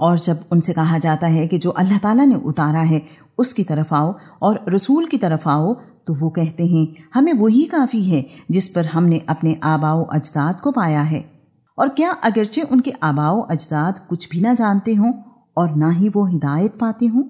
और जब उनसे कहा जाता है कि जो अल्लाह ताला ने उतारा है, उसकी तरफ़ आओ और रसूल की तरफ़ आओ तो वो कहते हैं, हमें वही काफ़ी है जिस पर हमने अपने आबाओ अजदाद को पाया है। और क्या अगरचे उनके आबाओ अजदाद कुछ भी ना जानते हों और ना ही वो हिदायत पाते हों?